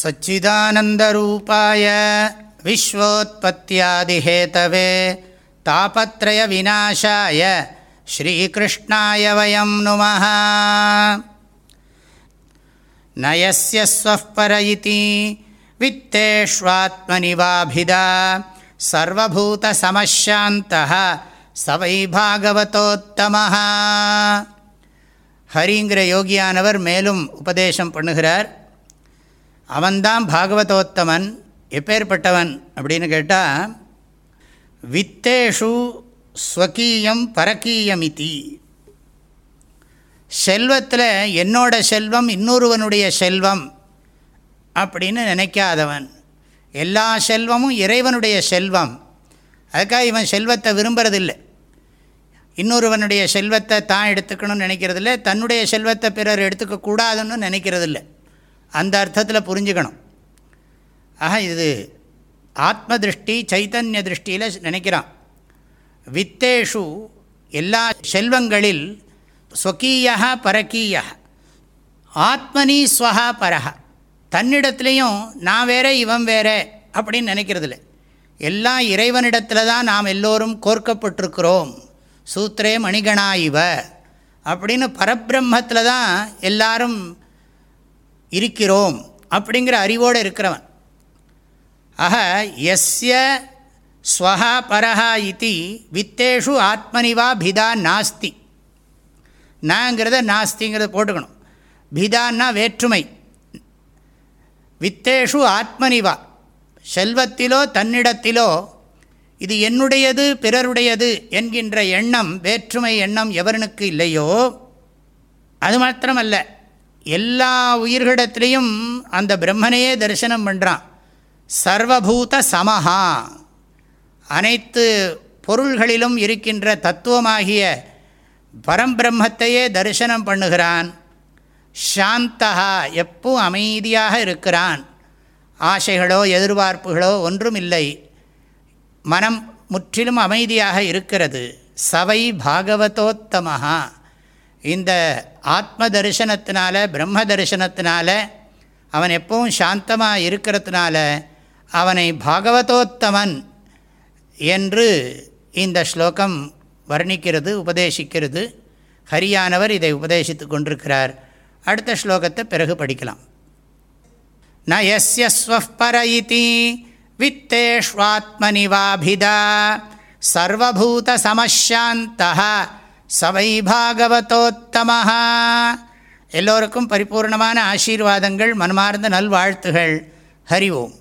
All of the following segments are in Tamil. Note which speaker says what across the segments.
Speaker 1: सच्चिदानन्दरूपाय विश्वोत्पत्त्यादिहेतवे तापत्रयविनाशाय श्रीकृष्णाय वयं नुमः न यस्य स्वः पर इति वित्तेष्वात्मनिवाभिदा सर्वभूतसमशान्तः स वै भागवतोत्तमः ஹரிங்கிற யோகியானவர் மேலும் உபதேசம் பண்ணுகிறார் அவன்தான் பாகவதோத்தமன் எப்பேற்பட்டவன் அப்படின்னு கேட்டால் வித்தேஷு ஸ்வகீயம் பரக்கீயமிதி செல்வத்தில் என்னோட செல்வம் இன்னொருவனுடைய செல்வம் அப்படின்னு நினைக்காதவன். எல்லா செல்வமும் இறைவனுடைய செல்வம். அதுக்காக இவன் செல்வத்தை விரும்புறதில்லை. இன்னொருவனுடைய செல்வத்தை தான் எடுத்துக்கணும்னு நினைக்கிறதில்ல. தன்னுடைய செல்வத்தை பிறர் எடுத்துக்கக்கூடாதுன்னு நினைக்கிறதில்ல. அந்த அர்த்தத்தில் புரிஞ்சுக்கணும். ஆக இது ஆத்ம திருஷ்டி சைத்தன்ய திருஷ்டியில் நினைக்கிறான். வித்தேஷு எல்லா செல்வங்களில் ஸ்வக்கீயா பரக்கீயா ஆத்மனி ஸ்வஹா பரஹா. தன்னிடத்துலையும் நான் வேற இவன் வேற அப்படின்னு நினைக்கிறதில்ல. எல்லாம் இறைவனிடத்தில் தான் நாம் எல்லோரும் கோர்க்கப்பட்டிருக்கிறோம். சூத்திரே மணிகணா இவ. அப்படின்னு பரபிரம்மத்தில் தான் எல்லாரும் இருக்கிறோம் அப்படிங்கிற அறிவோடு இருக்கிறவன். ஆக எஸ்ய ஸ்வஹா பரஹா இத்தி வித்தேஷு ஆத்மனிவா பிதா நாஸ்தி. நாங்கிறத நாஸ்திங்கிறத போட்டுக்கணும். பிதான்னா வேற்றுமை. வித்தேஷு ஆத்மனிவா. செல்வத்திலோ தன்னிடத்திலோ இது என்னுடையது பிறருடையது என்கின்ற எண்ணம் வேற்றுமை எண்ணம் எவனுக்கு இல்லையோ அது மாத்திரமல்ல. எல்லா உயிர்களிடத்துலேயும் அந்த பிரம்மனையே தரிசனம் பண்ணுறான் சர்வபூத சமஹா. அனைத்து பொருள்களிலும் இருக்கின்ற தத்துவமாகிய பரம்பிரம்மத்தையே தரிசனம் பண்ணுகிறான். சாந்தகா எப்போ அமைதியாக இருக்கிறான். ஆசைகளோ எதிர்பார்ப்புகளோ ஒன்றும் இல்லை மனம் முற்றிலும் அமைதியாக இருக்கிறது. சவை பாகவதோத்தமஹா. இந்த ஆத்ம தரிசனத்தினால பிரம்ம தரிசனத்தினால அவன் எப்பவும் சாந்தமாக இருக்கிறதுனால அவனை பாகவதோத்தமன் என்று இந்த ஸ்லோகம் வர்ணிக்கிறது உபதேசிக்கிறது. ஹரியானவர் இதை உபதேசித்து கொண்டிருக்கிறார். அடுத்த ஸ்லோகத்தை பிறகு படிக்கலாம். ந எஸ்யஸ்வர ஸ்வப்பர இதி வித்தேஷ்வாத்மனிவாபிதா சர்வபூத சமஷாந்தா சவை பாகவதோத்தமஹா. எல்லோருக்கும் பரிபூர்ணமான ஆசீர்வாதங்கள் மனமார்ந்த நல்வாழ்த்துகள். ஹரி ஓம்.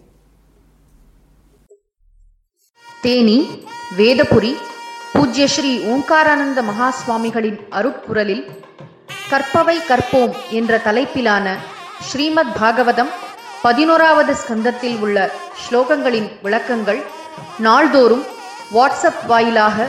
Speaker 2: தேனி வேதபுரி பூஜ்ய ஸ்ரீ ஓங்காரானந்த மகாஸ்வாமிகளின் அருட்குரலில் கற்பவை கற்போம் என்ற தலைப்பிலான ஸ்ரீமத் பாகவதம் பதினோராவது ஸ்கந்தத்தில் உள்ள ஸ்லோகங்களின் விளக்கங்கள் நாள்தோறும் வாட்ஸ்அப் வாயிலாக